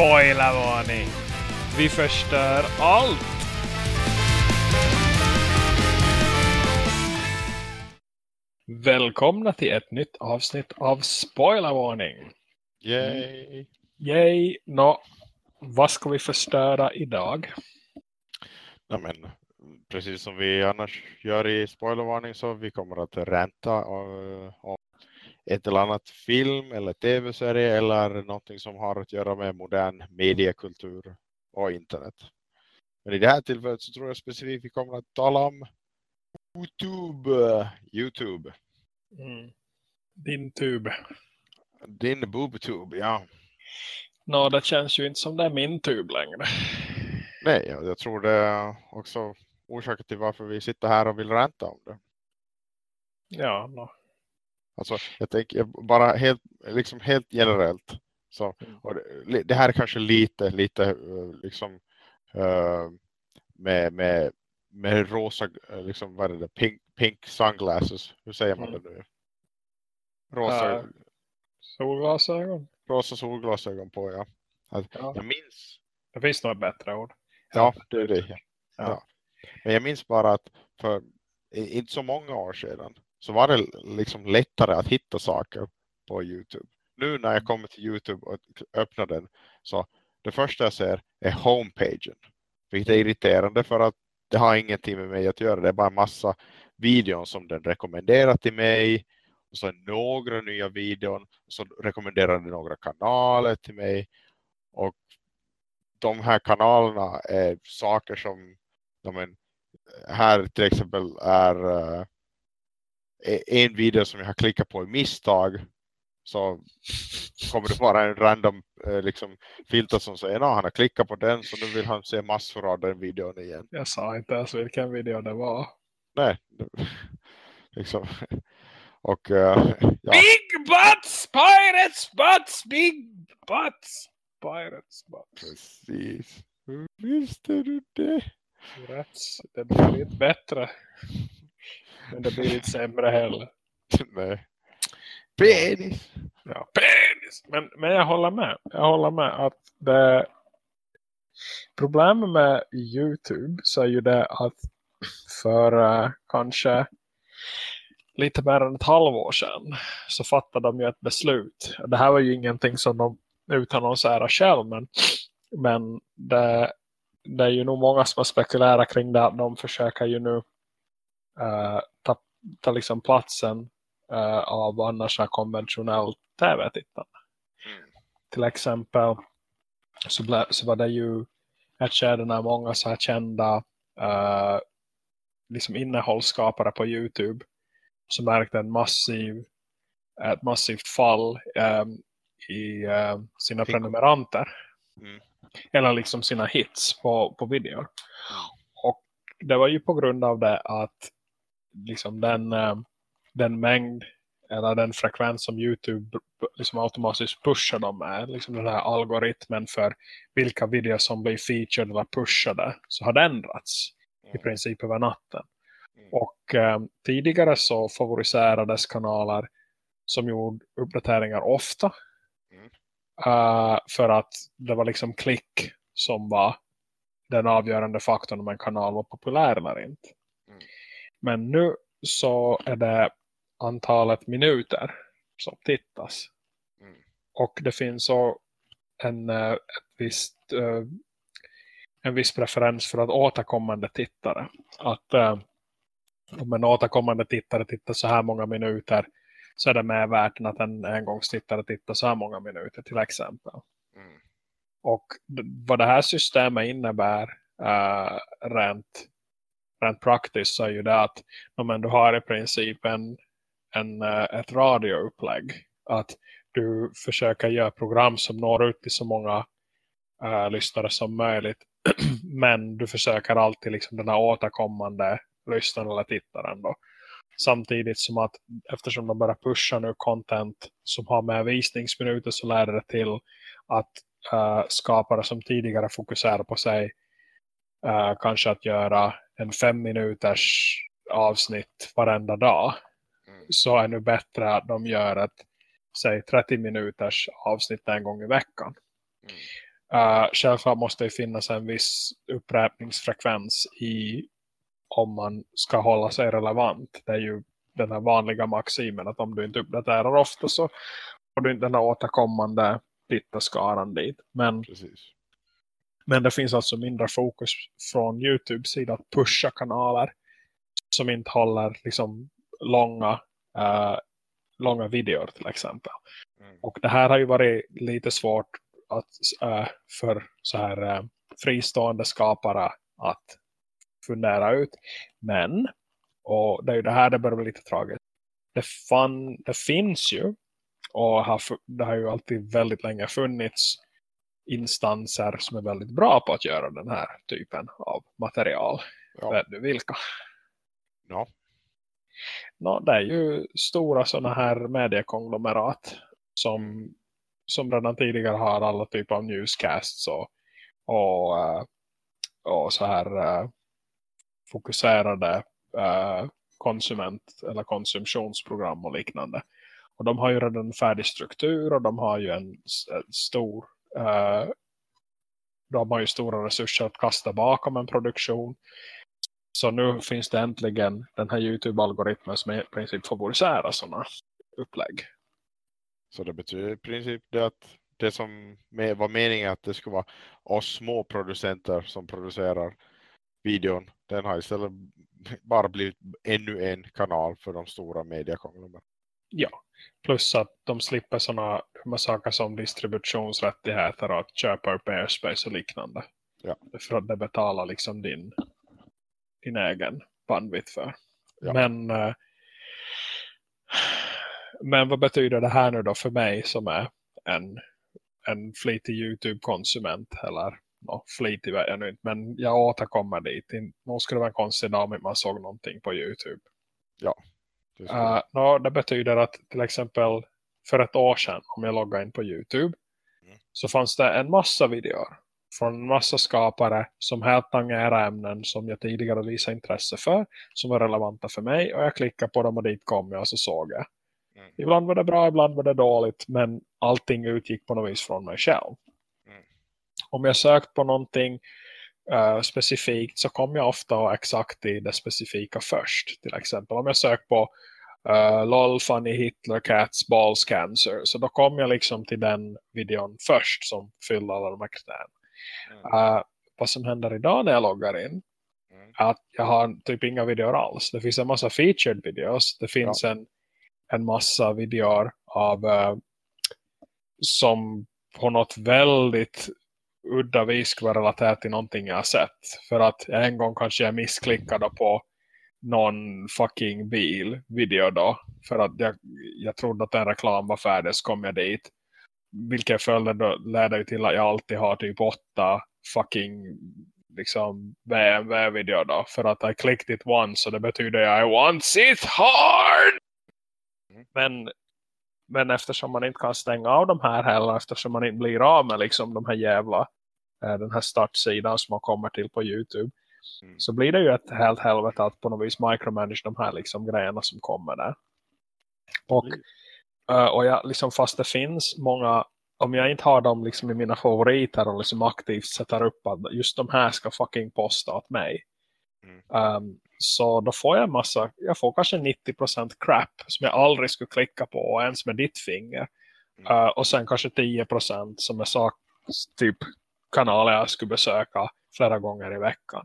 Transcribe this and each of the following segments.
Spoilervarning! Vi förstör allt! Välkomna till ett nytt avsnitt av Spoilervarning! Yay! Yay! Nå, vad ska vi förstöra idag? Ja, men, precis som vi annars gör i spoilervarning så vi kommer att ränta om ett eller annat film eller tv-serie eller någonting som har att göra med modern mediekultur och internet. Men i det här tillfället så tror jag specifikt vi kommer att tala om Youtube. Youtube. Mm. Din tub. Din boobtube, ja. Nå, det känns ju inte som det är min tub längre. Nej, jag tror det är också orsaken till varför vi sitter här och vill ränta om det. Ja, no. Alltså, jag tänker bara helt, liksom helt generellt. Så, det, det, här är kanske lite, lite liksom uh, med, med, med rosa, liksom, vad är det, pink, pink sunglasses. Hur säger man Mm. det nu? Rosa, Uh, solglasögon. rosa solglasögon på, ja. Att, Ja. Jag minns, Det finns ett bättre ord. ja det är det. Ja. Ja. Men jag minns bara att för inte så många år sedan så var det liksom lättare att hitta saker på Youtube. Nu när jag kommer till Youtube och öppnar den så det första jag ser är homepagen. Vilket är irriterande för att det har ingenting med mig att göra. Det är bara en massa videon som den rekommenderar till mig. Och så några nya videon. Och så rekommenderar den några kanaler till mig. Och de här kanalerna är saker som men, här till exempel är eh, en video som jag har klickat på i misstag så kommer det bara en random eh, liksom, filter som säger att han har klickat på den så nu vill han se massor av den videon igen. Jag sa inte ens vilken video det var. Nej, liksom. Och eh, ja, Big butts! Pirates butts! Big butts! Pirates butts. precis. Hur visste du det? Rätt. Det blir inte bättre. Men det blir inte sämre heller. Nej. Penis. Ja, penis! Men, men jag håller med. Jag håller med att det problemet med Youtube så är ju det att för eh, kanske lite mer än ett halvår sedan så fattade de ju ett beslut. Det här var ju ingenting som de utannonserade själv men, men det, det är ju nog många som har spekulerat kring det att de försöker ju nu eh, ta, liksom platsen eh, av annars här konventionell tv-tittande. Till exempel så, ble, så var det ju ett skede när många så här kända eh, liksom innehållsskapare på Youtube som märkte en massiv, ett massivt fall eh, i eh, sina Fick- prenumeranter. Mm. Eller liksom sina hits på, på videor. Och det var ju på grund av det att liksom den, eh, den mängd eller den frekvens som Youtube liksom automatiskt pushar dem med, liksom den här algoritmen för vilka videor som blir featured eller pushade, så har det ändrats i princip över natten. Mm. Och eh, tidigare så favoriserades kanaler som gjorde uppdateringar ofta. Mm. Eh, för att det var liksom klick som var den avgörande faktorn om en kanal var populär eller inte. Men nu så är det antalet minuter som tittas. Mm. Och det finns så en, eh, ett visst, eh, en viss preferens för att återkommande tittare. Att eh, om en återkommande tittare tittar så här många minuter så är det mer värt än att en engångstittare tittar så här många minuter till exempel. Mm. Och vad det här systemet innebär uh, rent, rent praktiskt så är ju det att men du har i princip en, en, eh, ett radioupplägg att du försöker göra program som når ut till så många uh, lyssnare som möjligt men du försöker alltid liksom den här återkommande lyssnaren eller tittaren då. Samtidigt som att eftersom de börjar pusha nu content som har med visningsminuter så lär det till att uh, skapare som tidigare fokuserar på sig eh, kanske att göra en fem minuters avsnitt varenda dag Mm. så är det bättre att de gör ett säg 30 minuters avsnitt en gång i veckan. Mm. Uh, självklart måste det finnas en viss upprepningsfrekvens i om man ska hålla sig relevant. Det är ju den här vanliga maximen att om du inte uppdaterar ofta så får du inte den här återkommande tittarskaran dit. Men, Precis. Men det finns alltså mindre fokus från Youtubes sida att pusha kanaler som inte håller liksom långa, uh, långa videor till exempel. Mm. Och det här har ju varit lite svårt att, uh, för så här uh, fristående skapare att fundera ut. Men, och det är ju det här det börjar bli lite tragiskt. Det, fann, det finns ju och har, det har ju alltid väldigt länge funnits instanser som är väldigt bra på att göra den här typen av material. Ja. Vet du vilka? Ja. No, det är ju stora sådana här mediekonglomerat som, som redan tidigare har alla typer av newscasts och, och, eh, och så här uh, fokuserade uh, konsument- eller konsumtionsprogram och liknande. Och de har ju redan en färdig struktur och de har ju en, en stor uh, de har ju stora resurser att kasta bakom en produktion. Så nu finns det äntligen den här Youtube-algoritmen som i princip favoriserar sådana upplägg. Så det betyder i princip det att det som var meningen att det skulle vara oss små producenter som producerar videon, den har istället bara blivit ännu en kanal för de stora mediekonglomerna. Ja, plus att de slipper sådana saker som distributionsrättigheter och att köpa upp airspace och liknande. Ja. För att det betalar liksom din, din egen bandvitt för. Ja. Men, eh, men vad betyder det här nu då för mig som är en, en flitig Youtube-konsument eller no, flitig vet jag nu inte, men jag återkommer dit. Nog skulle det vara en konstig dag om man såg någonting på Youtube. Skulle- Uh, no, det betyder att till exempel för ett år sedan om jag loggade in på Youtube Mm. så fanns det en massa videor från en massa skapare som helt tangerar ämnen som jag tidigare visade intresse för som var relevanta för mig och jag klickade på dem och dit kom jag och så såg jag. Mm. Ibland var det bra, ibland var det dåligt men allting utgick på något vis från mig själv. Mm. Om jag sökt på någonting eh, specifikt så kommer jag ofta exakt i det specifika först. Till exempel om jag söker på uh, LOL funny Hitler cats balls cancer så då kommer jag liksom till den videon först som fyller alla de här kriterierna. Mm. Uh, vad som händer idag när jag loggar in Mm. att jag har typ inga videor alls. Det finns en massa featured videos. Det finns en, en massa videor av uh, som på något väldigt udda vis vara relaterat till någonting jag har sett. För att en gång kanske jag missklickade på någon fucking bil video då. För att jag, jag trodde att en reklam var färdig så kom jag dit. Vilket följde då ledde ju till att jag alltid har typ åtta fucking liksom BMW-video då. För att I clicked it once så det betyder I want it hard! Mm. Men, men eftersom man inte kan stänga av de här heller eftersom man inte blir av med liksom de här jävla eh, den här startsidan som man kommer till på Youtube Mm. så blir det ju ett helt helvete att på något vis micromanage de här liksom grejerna som kommer där. Och, eh, och jag, liksom, fast det finns många, om jag inte har dem liksom i mina favoriter och liksom aktivt sätter upp att just de här ska fucking posta åt mig. Mm. Um, så då får jag massa, jag får kanske 90% crap som jag aldrig skulle klicka på ens med ditt finger. Mm. Uh, och sen kanske 10% som är sak, typ kanaler jag skulle besöka flera gånger i veckan.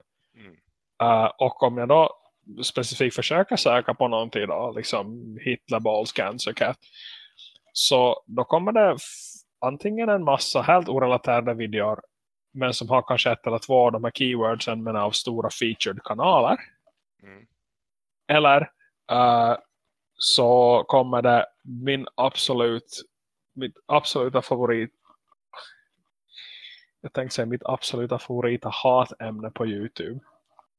Uh, och om jag då specifikt försöker söka på någonting då, liksom Hitler Balls Cancer Cat. Så då kommer det antingen en massa helt orelaterade videor men som har kanske ett eller två av de här keywordsen men av stora featured kanaler. Mm. Eller uh, så kommer det min absolut mitt absoluta favorit jag tänkte säga mitt absoluta favorita hatämne på Youtube.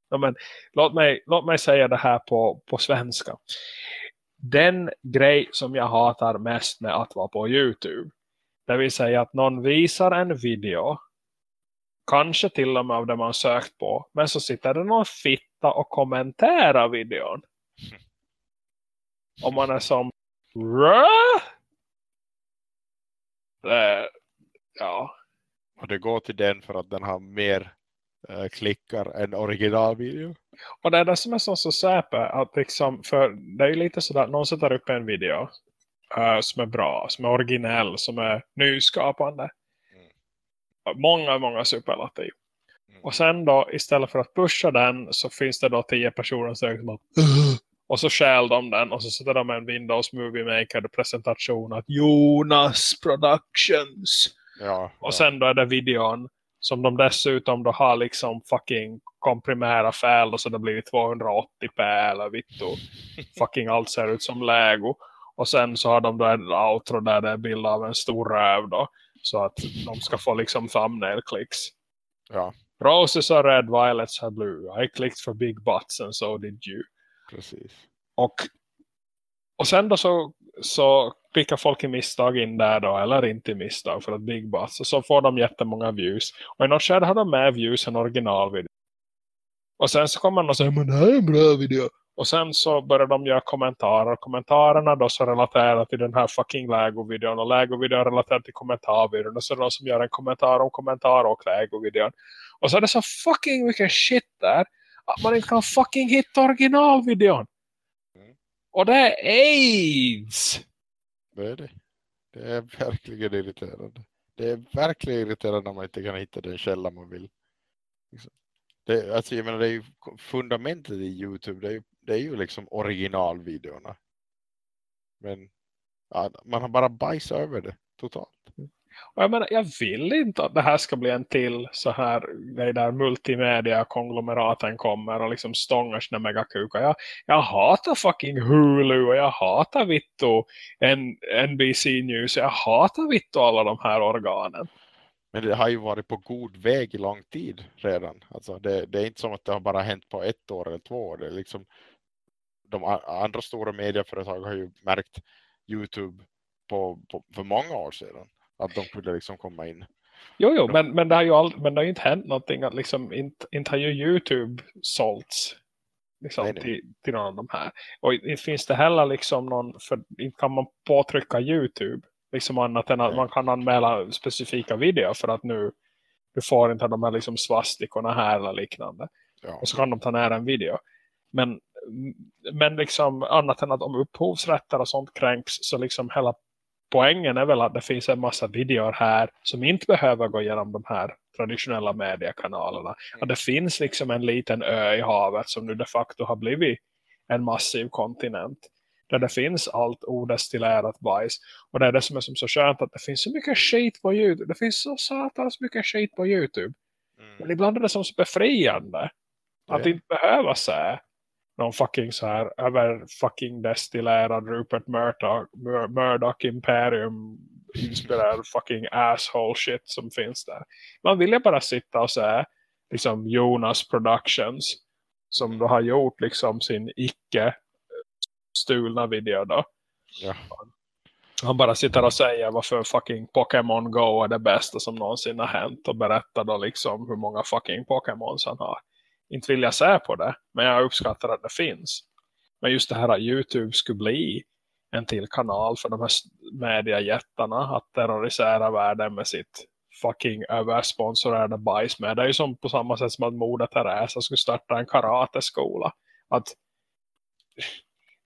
Ja, men, låt, mig, låt mig säga det här på, på svenska. Den grej som jag hatar mest med att vara på Youtube. Det vill säga att någon visar en video. Kanske till och med av det man sökt på. Men så sitter det någon fitta och kommenterar videon. Och man är som Rå? Ja. Och det går till den för att den har mer uh, klickar än originalvideo. Och det är det som är så, så säpe att liksom, för det är ju lite sådär att någon sätter upp en video uh, som är bra, som är originell, som är nyskapande. Mm. Många, många superlativ. Mm. Och sen då, istället för att pusha den så finns det då tio personer som säger att och så skäl de den och så sätter de en Windows Movie Maker presentation att Jonas Productions. Ja, och sen då är det videon som de dessutom då har liksom fucking komprimera fäl så det blir 280p eller vittu. fucking allt ser ut som Lego. Och sen så har de då en outro där det är bild av en stor röv då. Så att de ska få liksom thumbnail-clicks. Ja. Roses are red, violets are blue. I clicked for big butts and so did you. Precis. Och, och sen då så, så klickar folk i misstag in där då, eller inte i misstag för att big butts. Och så får de jättemånga views. Och i något skede har de mer views än originalvideo. Och sen så kommer man och säger, men det här är en bra video. Och sen så börjar de göra kommentarer. Kommentarerna då så relaterar till den här fucking Lego-videon. Och Lego-videon relaterar till kommentarvideon. Och så är det de som gör en kommentar om kommentar och Lego-videon. Och så är det så fucking mycket shit där. Att man inte kan fucking hitta originalvideon. Mm. Och det är AIDS! Det är det. Det är verkligen irriterande. Det är verkligen irriterande när man inte kan hitta den källa man vill. Liksom. Det, alltså jag menar, det är ju fundamentet i Youtube. Det är ju, det är ju liksom originalvideorna. Men ja, man har bara bajsat över det totalt. Och jag menar, jag vill inte att det här ska bli en till så här det där multimedia-konglomeraten kommer och liksom stångar sina megakukar. Jag, jag hatar fucking Hulu och jag hatar Vitto NBC News. Jag hatar Vitto alla de här organen. Men det har ju varit på god väg i lång tid redan. Alltså det, det är inte som att det har bara hänt på ett år eller två år. Det är liksom, de andra stora medieföretag har ju märkt Youtube på, på, för många år sedan. Att de kunde liksom komma in. Jo, jo men, men, det har ju all, men det har ju inte hänt någonting. Att liksom, inte, inte har ju Youtube sålts liksom, nej, nej. Till, till någon av de här. Och inte finns det heller liksom någon, för inte kan man påtrycka Youtube liksom annat än att nej. man kan anmäla specifika videor för att nu du får inte de här liksom svastikorna här eller liknande. Ja. Och så kan de ta ner en video. Men, men liksom annat än att om upphovsrätter och sånt kränks så liksom hela poängen är väl att det finns en massa videor här som inte behöver gå igenom de här traditionella mediekanalerna. Mm. Att det finns liksom en liten ö i havet som nu de facto har blivit en massiv kontinent. Där det finns allt odestillerat bajs. Och det är det som är som så skönt att det finns så mycket skit på Youtube. Det finns så satans mycket skit på Youtube. Mm. Men ibland är det som så befriande. Att det. inte behöva se någon fucking så här över fucking destillerad Rupert Murdoch, Mur Murdoch Imperium inspirerad fucking asshole shit som finns där. Man vill ju bara sitta och säga liksom Jonas Productions som då har gjort liksom sin icke stulna video då. Ja. Han bara sitter och säger varför fucking Pokémon Go är det bästa som någonsin har hänt och berättar då liksom hur många fucking Pokémons han har inte vill jag säga på det. Men jag uppskattar att det finns. Men just det här att Youtube skulle bli en till kanal för de här mediajättarna att terrorisera världen med sitt fucking översponsorerade bajs med. Det är ju som på samma sätt som att Moder Teresa skulle starta en karateskola. Att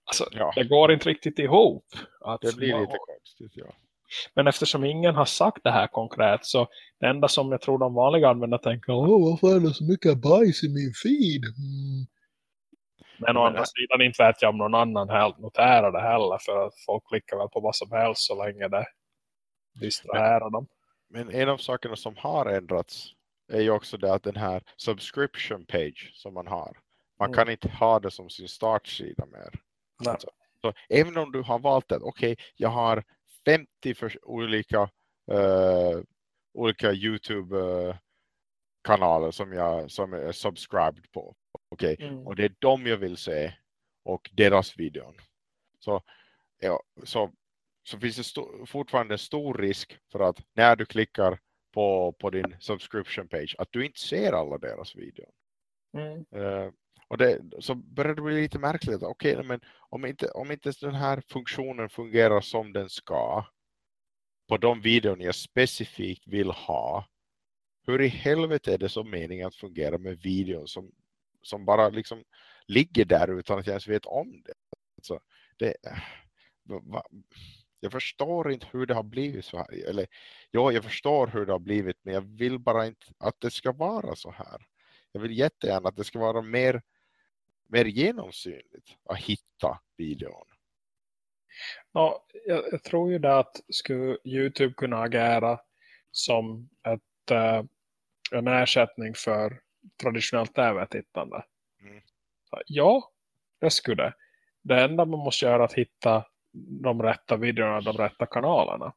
alltså, ja. det går inte riktigt ihop. Att det blir lite konstigt, ja. Men eftersom ingen har sagt det här konkret så det enda som jag tror de vanliga användare tänker Åh, varför är det så mycket bajs i min feed? Mm. Men å andra sidan inte vet jag om någon annan helt noterar det heller för att folk klickar väl på vad som helst så länge det distraherar dem. Men en av sakerna som har ändrats är ju också det att den här subscription page som man har. Man mm. kan inte ha det som sin startsida mer. Alltså, så även om du har valt att okej, okay, jag har 50 för olika, uh, olika Youtube-kanaler uh, som jag som är subscribed på. Okay? mm. och det är de jag vill se och deras videon. Så, ja, så, så finns det st fortfarande en stor risk för att när du klickar på, på din subscription page att du inte ser alla deras videon. Mm. Uh, och det, så börjar det bli lite märkligt. Okej, okay, men om inte, om inte den här funktionen fungerar som den ska på de videon jag specifikt vill ha hur i helvete är det som meningen att fungera med videon som, som bara liksom ligger där utan att jag ens vet om det. Alltså, det va, jag förstår inte hur det har blivit så här. Eller, ja, jag förstår hur det har blivit men jag vill bara inte att det ska vara så här. Jag vill jättegärna att det ska vara mer, mer genomsynligt att hitta videon. Ja, jag, jag tror ju det att skulle Youtube kunna agera som ett, uh, en ersättning för traditionellt tv-tittande. Mm. Ja, det skulle det. Det enda man måste göra är att hitta de rätta videorna, de rätta kanalerna.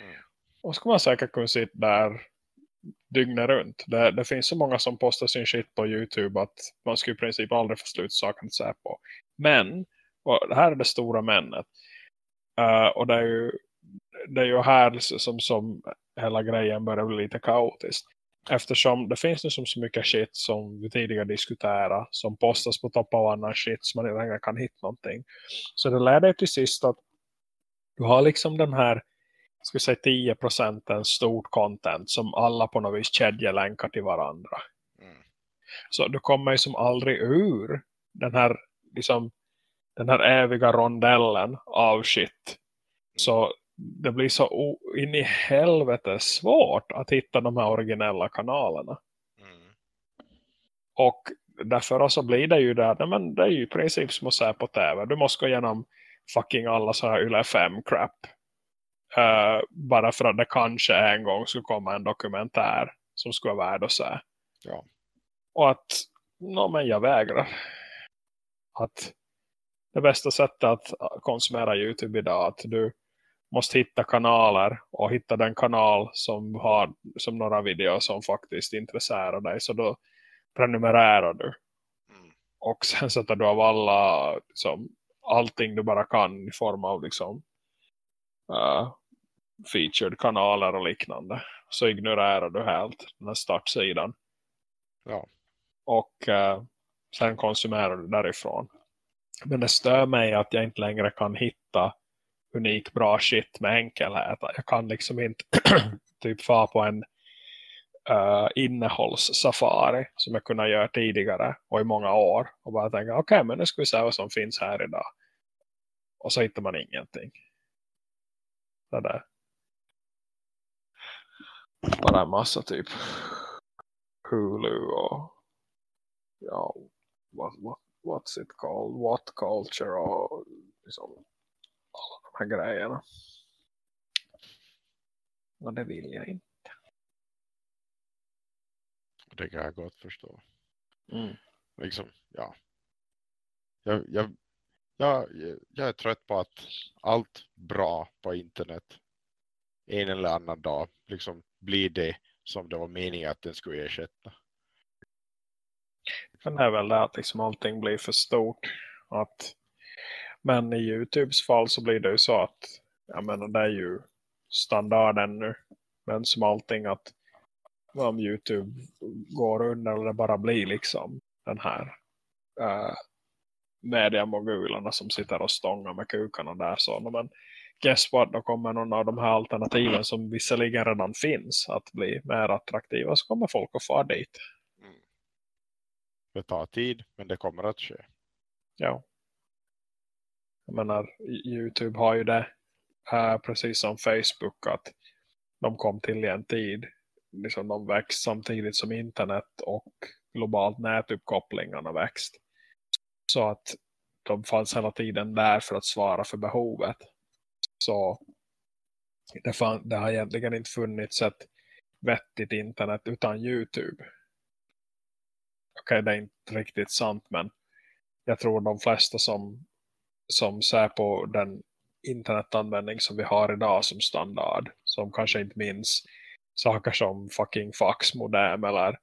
Mm. Och så man säkert kunna sitta där dygnet runt. Det, det, finns så många som postar sin shit på Youtube att man skulle i princip aldrig få slut saken säga på. Men, och det här är det stora männet. Uh, och det är ju det är ju här som, som hela grejen börjar bli lite kaotisk. Eftersom det finns nu som så mycket shit som vi tidigare diskuterade som postas på topp av annan shit som man inte längre kan hitta någonting. Så det lär dig till sist att du har liksom den här ska säga 10 procenten stort content som alla på något vis kedjelänkar till varandra. Mm. Så du kommer ju som aldrig ur den här liksom den här eviga rondellen av shit. Mm. Så det blir så in i helvete svårt att hitta de här originella kanalerna. Mm. Och därför så blir det ju där, nej men det är ju i princip som att säga på tv. Du måste gå igenom fucking alla så här Yle 5 crap. Uh, bara för att det kanske en gång skulle komma en dokumentär som skulle vara värd att se. Ja. Och att, no, men jag vägrar. Att det bästa sättet att konsumera Youtube idag att du måste hitta kanaler och hitta den kanal som har som några videor som faktiskt intresserar dig så då prenumererar du mm. och sen sätter du av alla liksom, allting du bara kan i form av liksom uh, featured kanaler och liknande så ignorerar du helt den här startsidan ja. och uh, sen konsumerar du därifrån men det stör mig att jag inte längre kan hitta unik bra shit med enkelhet. Jag kan liksom inte typ få på en uh, innehållssafari som jag kunnat göra tidigare och i många år och bara tänka okej okay, men nu ska vi se vad som finns här idag. Och så hittar man ingenting. Det där. Bara en massa typ Hulu och ja, what, what, what's it called? What culture och liksom här grejerna. Och det vill jag inte. Det kan jag gott förstå. Mm. Liksom, ja. Jag, jag, jag, jag är trött på att allt bra på internet en eller annan dag liksom blir det som det var meningen att den skulle ersätta. Men det är väl det att liksom allting blir för stort. Att men i Youtubes fall så blir det ju så att jag menar det är ju standarden nu. Men som allting att om Youtube går under eller det bara blir liksom den här eh, uh, mediamogulerna som sitter och stångar med kukarna där så. Men guess what, då kommer någon av de här alternativen som visserligen redan finns att bli mer attraktiva så kommer folk att få dit. Mm. Det tar tid men det kommer att ske. Ja. Jag menar, Youtube har ju det här precis som Facebook att de kom till i en tid. Liksom de växt samtidigt som internet och globalt nätuppkopplingarna växt. Så att de fanns hela tiden där för att svara för behovet. Så det, fan, det har egentligen inte funnits ett vettigt internet utan Youtube. Okej, okay, det är inte riktigt sant men jag tror de flesta som som ser på den internetanvändning som vi har idag som standard. Som kanske inte minns saker som fucking faxmodem eller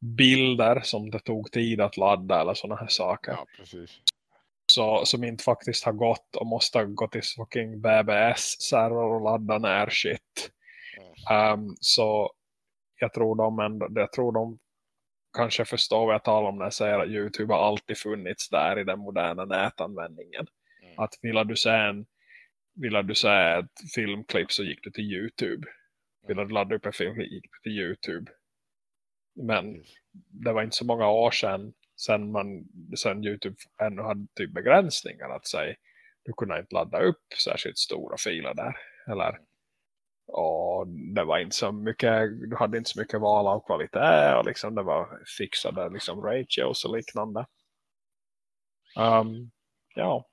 bilder som det tog tid att ladda eller sådana här saker. Ja, precis. Så, som inte faktiskt har gått och måste gå till fucking BBS-server och ladda ner shit. Mm. Um, så jag tror de ändå, jag tror de kanske förstår vad jag talar om när jag säger att Youtube har alltid funnits där i den moderna nätanvändningen. Att vill du se en vill du se ett filmklipp så gick du till Youtube. Vill du ladda upp en film gick du till Youtube. Men det var inte så många år sedan sen, man, sen Youtube ännu hade typ begränsningar att säga du kunde inte ladda upp särskilt stora filer där. Eller och det var inte så mycket, du hade inte så mycket val av kvalitet och liksom det var fixade liksom ratios och liknande. Um, ja.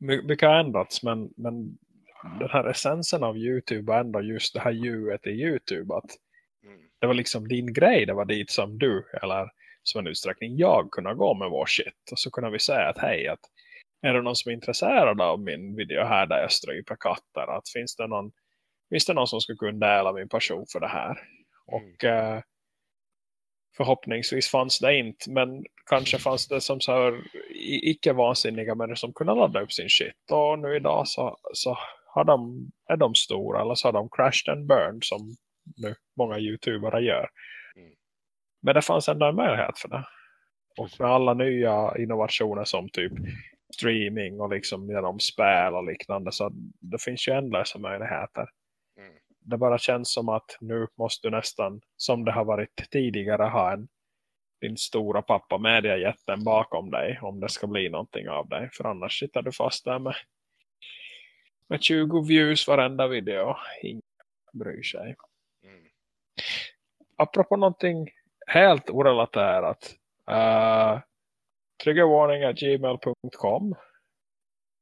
My, mycket har ändrats men, men den här essensen av Youtube var ändå just det här ljudet i Youtube att mm. det var liksom din grej, det var dit som du eller som en utsträckning jag kunde gå med vår shit och så kunde vi säga att hej att är det någon som är intresserad av min video här där jag stryper katter att finns det någon finns det någon som skulle kunna dela min passion för det här mm. och eh, förhoppningsvis fanns det inte men kanske fanns det som så här icke vansinniga människor som kunde ladda upp sin shit och nu idag så, så har de, är de stora eller så har de crashed and burned som nu många youtubare gör. Men det fanns ändå en möjlighet för det. Och med alla nya innovationer som typ streaming och liksom genom spel och liknande så det finns ju ändlösa möjligheter. Mm. Det bara känns som att nu måste du nästan, som det har varit tidigare, ha en din stora pappa mediajätten bakom dig om det ska bli någonting av dig. För annars sitter du fast där med med 20 views varenda video. Ingen bryr sig. Mm. Apropå någonting helt orelaterat. Uh, triggerwarning.gmail.com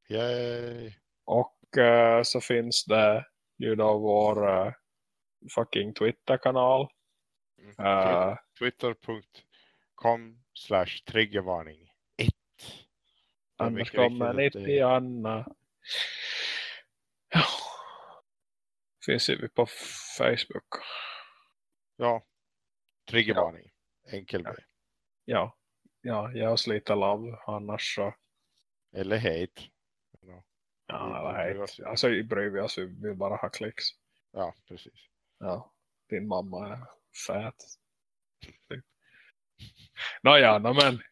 Yay. Och uh, så finns det ju då vår uh, fucking Twitter-kanal. Mm. Uh, Twitter.com slash triggervarning 1. Annars kommer 90 Anna. Ja. Finns vi på Facebook. Ja. Triggervarning. Ja. Enkel ja. ja. Ja, oss lite love annars så. Eller hate. Ja, ja eller hate. Alltså bryr vi oss, vi vill bara ha klicks. Ja, precis. Ja, din mamma är fät. Typ. Nåja, no, men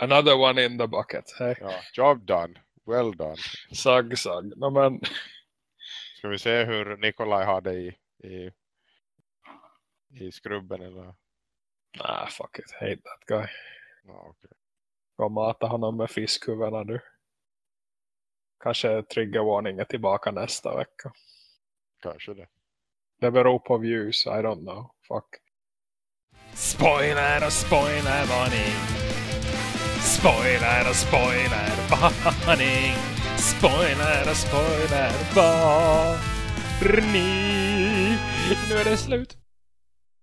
another one in the bucket. Hey. Ja, job done. Well done. Sag, sag. No, men... Ska vi se hur Nikolaj har det i, i, i skrubben eller? Nah, fuck it. Hate that guy. Ah, okay. Gå mata honom med fiskhuvudena du. Kanske triggervarning är tillbaka nästa vecka. Kanske det. Det beror på views, I don't know. Fuck. Spoiler och spoilervarning. Spoiler och spoiler varning. Spoiler och spoiler varning. Nu är det slut.